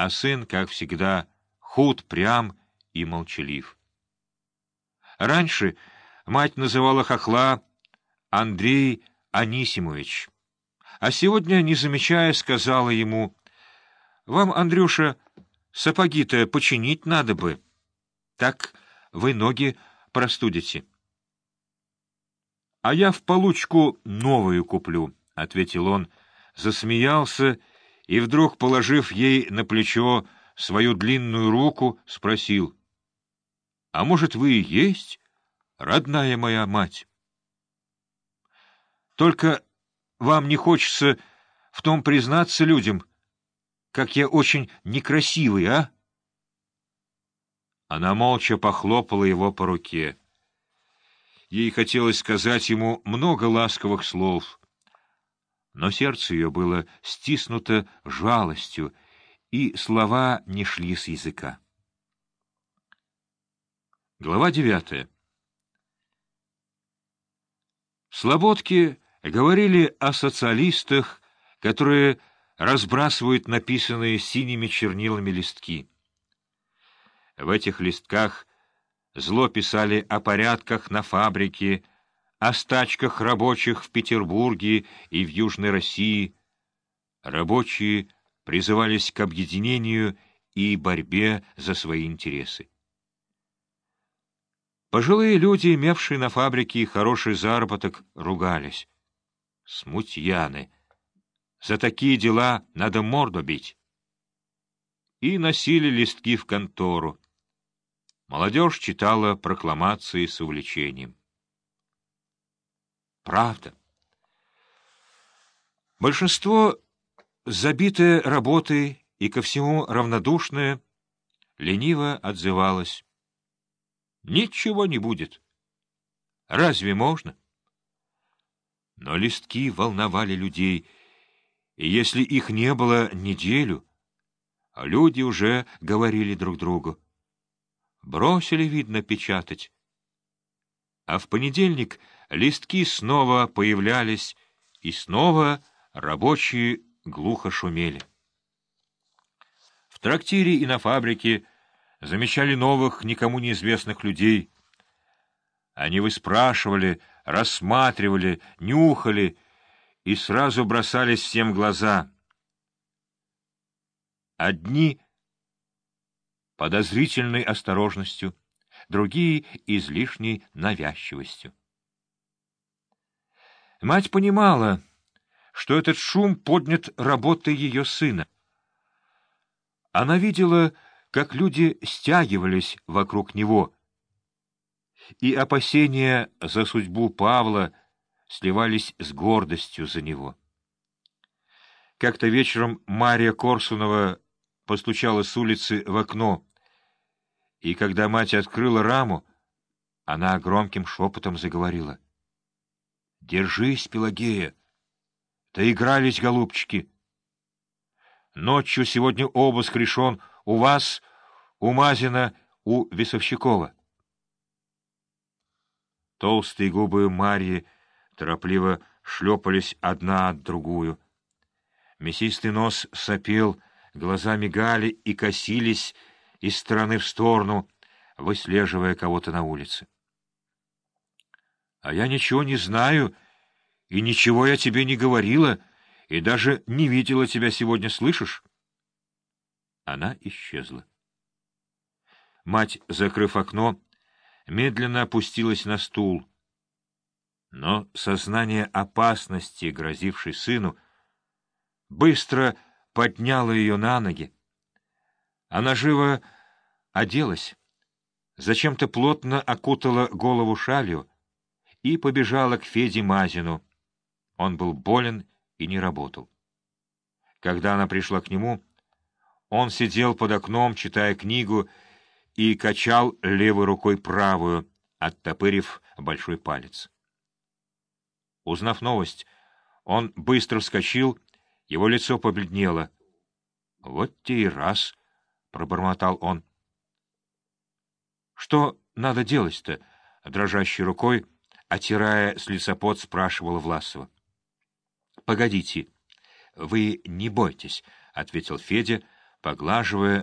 а сын, как всегда, худ, прям и молчалив. Раньше мать называла хохла Андрей Анисимович, а сегодня, не замечая, сказала ему, «Вам, Андрюша, сапоги-то починить надо бы, так вы ноги простудите». «А я в получку новую куплю», — ответил он, засмеялся и, вдруг, положив ей на плечо свою длинную руку, спросил, «А может, вы и есть родная моя мать?» «Только вам не хочется в том признаться людям, как я очень некрасивый, а?» Она молча похлопала его по руке. Ей хотелось сказать ему много ласковых слов, но сердце ее было стиснуто жалостью, и слова не шли с языка. Глава девятая В говорили о социалистах, которые разбрасывают написанные синими чернилами листки. В этих листках Зло писали о порядках на фабрике, о стачках рабочих в Петербурге и в Южной России. Рабочие призывались к объединению и борьбе за свои интересы. Пожилые люди, имевшие на фабрике хороший заработок, ругались. Смутьяны! За такие дела надо морду бить. И носили листки в контору. Молодежь читала прокламации с увлечением. Правда. Большинство, забитое работой и ко всему равнодушное, лениво отзывалось. Ничего не будет. Разве можно? Но листки волновали людей, и если их не было неделю, люди уже говорили друг другу. Бросили, видно, печатать. А в понедельник листки снова появлялись, и снова рабочие глухо шумели. В трактире и на фабрике замечали новых, никому неизвестных людей. Они выспрашивали, рассматривали, нюхали и сразу бросались всем в глаза. Одни подозрительной осторожностью, другие — излишней навязчивостью. Мать понимала, что этот шум поднят работой ее сына. Она видела, как люди стягивались вокруг него, и опасения за судьбу Павла сливались с гордостью за него. Как-то вечером Мария Корсунова постучала с улицы в окно — и когда мать открыла раму, она громким шепотом заговорила. — Держись, Пелагея! Доигрались, голубчики! Ночью сегодня обыск решен у вас, у Мазина, у Весовщикова. Толстые губы Марьи торопливо шлепались одна от другую. Мясистый нос сопел, глаза мигали и косились, из стороны в сторону, выслеживая кого-то на улице. — А я ничего не знаю, и ничего я тебе не говорила, и даже не видела тебя сегодня, слышишь? Она исчезла. Мать, закрыв окно, медленно опустилась на стул. Но сознание опасности, грозившей сыну, быстро подняло ее на ноги, она живо оделась, зачем-то плотно окутала голову шалью и побежала к Феде Мазину. Он был болен и не работал. Когда она пришла к нему, он сидел под окном, читая книгу, и качал левой рукой правую, оттопырив большой палец. Узнав новость, он быстро вскочил, его лицо побледнело. Вот те и раз —— пробормотал он. — Что надо делать-то? — дрожащей рукой, отирая с лица спрашивала Власова. — Погодите. — Вы не бойтесь, — ответил Федя, поглаживая